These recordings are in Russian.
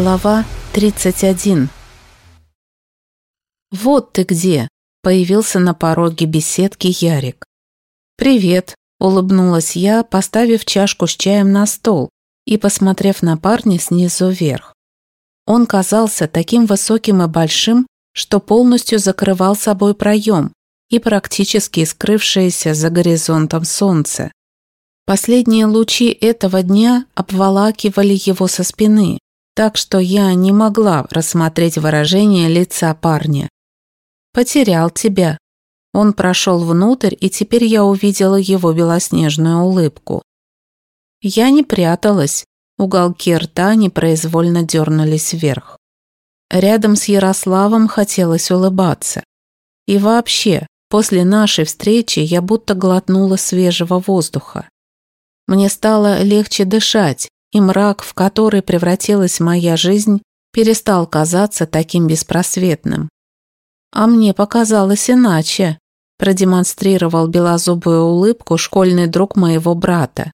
Глава 31 «Вот ты где!» – появился на пороге беседки Ярик. «Привет!» – улыбнулась я, поставив чашку с чаем на стол и посмотрев на парня снизу вверх. Он казался таким высоким и большим, что полностью закрывал собой проем и практически скрывшееся за горизонтом солнце. Последние лучи этого дня обволакивали его со спины, так что я не могла рассмотреть выражение лица парня. «Потерял тебя». Он прошел внутрь, и теперь я увидела его белоснежную улыбку. Я не пряталась, уголки рта непроизвольно дернулись вверх. Рядом с Ярославом хотелось улыбаться. И вообще, после нашей встречи я будто глотнула свежего воздуха. Мне стало легче дышать, и мрак, в который превратилась моя жизнь, перестал казаться таким беспросветным. А мне показалось иначе, продемонстрировал белозубую улыбку школьный друг моего брата.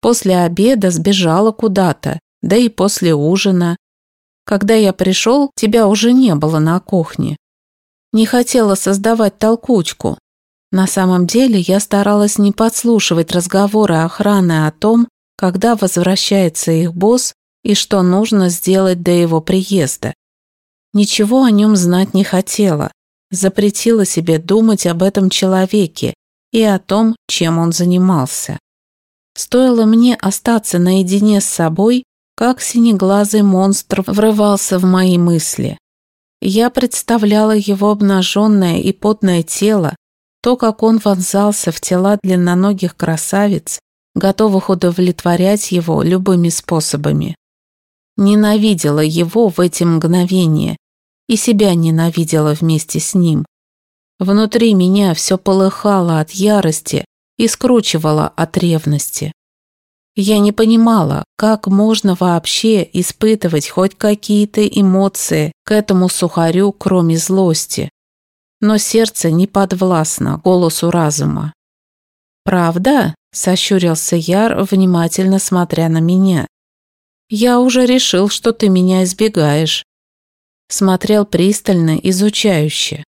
После обеда сбежала куда-то, да и после ужина. Когда я пришел, тебя уже не было на кухне. Не хотела создавать толкучку. На самом деле я старалась не подслушивать разговоры охраны о том, когда возвращается их босс и что нужно сделать до его приезда. Ничего о нем знать не хотела, запретила себе думать об этом человеке и о том, чем он занимался. Стоило мне остаться наедине с собой, как синеглазый монстр врывался в мои мысли. Я представляла его обнаженное и потное тело, то, как он вонзался в тела длинноногих красавиц, готовых удовлетворять его любыми способами. Ненавидела его в эти мгновения и себя ненавидела вместе с ним. Внутри меня все полыхало от ярости и скручивало от ревности. Я не понимала, как можно вообще испытывать хоть какие-то эмоции к этому сухарю, кроме злости. Но сердце не подвластно голосу разума. «Правда?» – сощурился Яр, внимательно смотря на меня. «Я уже решил, что ты меня избегаешь». Смотрел пристально, изучающе.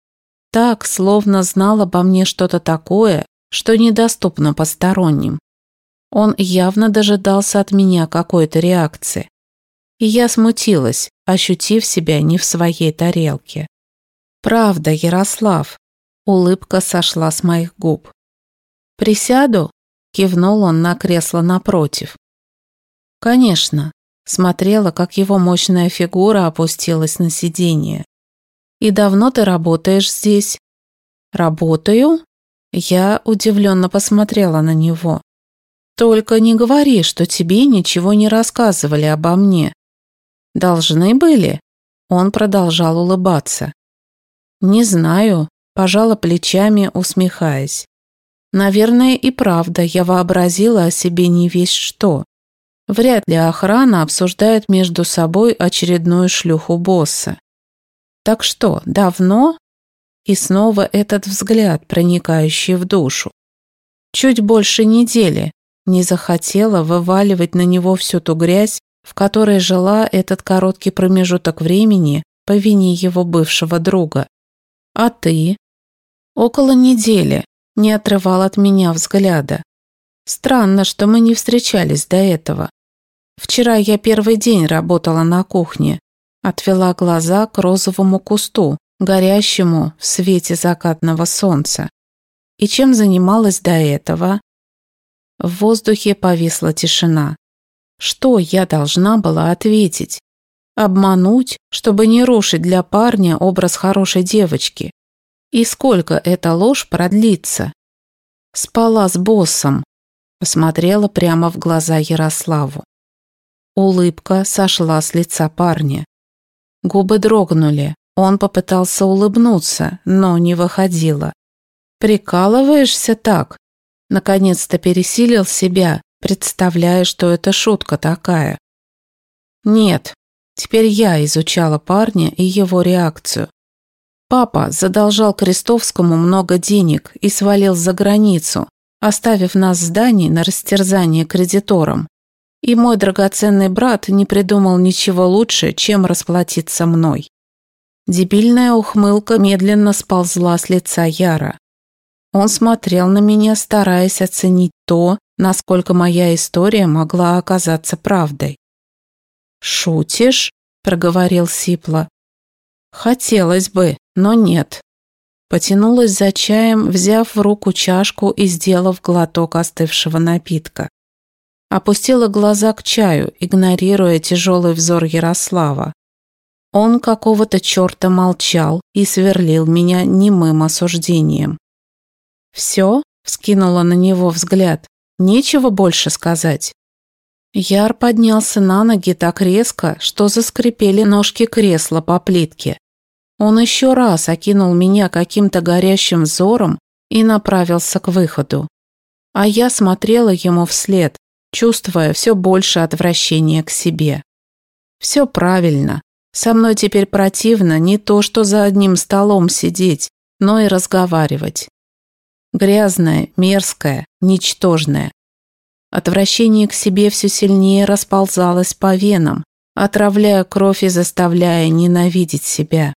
Так, словно знал обо мне что-то такое, что недоступно посторонним. Он явно дожидался от меня какой-то реакции. И я смутилась, ощутив себя не в своей тарелке. «Правда, Ярослав», – улыбка сошла с моих губ. «Присяду?» – кивнул он на кресло напротив. «Конечно», – смотрела, как его мощная фигура опустилась на сиденье. «И давно ты работаешь здесь?» «Работаю?» Я удивленно посмотрела на него. «Только не говори, что тебе ничего не рассказывали обо мне». «Должны были?» Он продолжал улыбаться. «Не знаю», – пожала плечами, усмехаясь. Наверное, и правда, я вообразила о себе не весь что. Вряд ли охрана обсуждает между собой очередную шлюху босса. Так что, давно? И снова этот взгляд, проникающий в душу. Чуть больше недели. Не захотела вываливать на него всю ту грязь, в которой жила этот короткий промежуток времени по вине его бывшего друга. А ты? Около недели, не отрывал от меня взгляда. Странно, что мы не встречались до этого. Вчера я первый день работала на кухне, отвела глаза к розовому кусту, горящему в свете закатного солнца. И чем занималась до этого? В воздухе повисла тишина. Что я должна была ответить? Обмануть, чтобы не рушить для парня образ хорошей девочки? И сколько эта ложь продлится? Спала с боссом. Посмотрела прямо в глаза Ярославу. Улыбка сошла с лица парня. Губы дрогнули. Он попытался улыбнуться, но не выходило. «Прикалываешься так?» Наконец-то пересилил себя, представляя, что это шутка такая. «Нет, теперь я изучала парня и его реакцию. Папа задолжал Крестовскому много денег и свалил за границу, оставив нас с Даней на растерзание кредиторам. И мой драгоценный брат не придумал ничего лучше, чем расплатиться мной. Дебильная ухмылка медленно сползла с лица Яра. Он смотрел на меня, стараясь оценить то, насколько моя история могла оказаться правдой. «Шутишь?» – проговорил Сипла. «Хотелось бы, но нет». Потянулась за чаем, взяв в руку чашку и сделав глоток остывшего напитка. Опустила глаза к чаю, игнорируя тяжелый взор Ярослава. Он какого-то черта молчал и сверлил меня немым осуждением. «Все?» – вскинула на него взгляд. «Нечего больше сказать». Яр поднялся на ноги так резко, что заскрипели ножки кресла по плитке. Он еще раз окинул меня каким-то горящим взором и направился к выходу. А я смотрела ему вслед, чувствуя все больше отвращения к себе. Все правильно. Со мной теперь противно не то, что за одним столом сидеть, но и разговаривать. Грязное, мерзкое, ничтожное. Отвращение к себе все сильнее расползалось по венам, отравляя кровь и заставляя ненавидеть себя.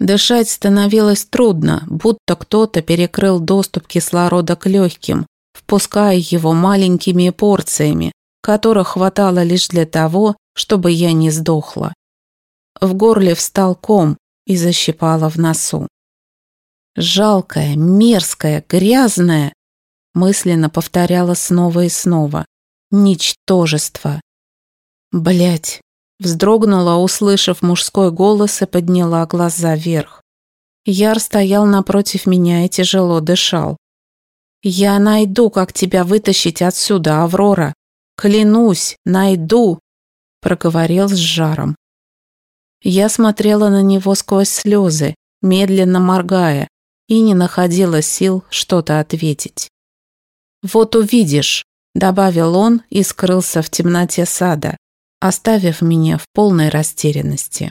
Дышать становилось трудно, будто кто-то перекрыл доступ кислорода к легким, впуская его маленькими порциями, которых хватало лишь для того, чтобы я не сдохла. В горле встал ком и защипало в носу. Жалкая, мерзкая, грязная, мысленно повторяла снова и снова. Ничтожество. Блять. Вздрогнула, услышав мужской голос и подняла глаза вверх. Яр стоял напротив меня и тяжело дышал. «Я найду, как тебя вытащить отсюда, Аврора. Клянусь, найду!» проговорил с жаром. Я смотрела на него сквозь слезы, медленно моргая, и не находила сил что-то ответить. «Вот увидишь», – добавил он и скрылся в темноте сада, оставив меня в полной растерянности.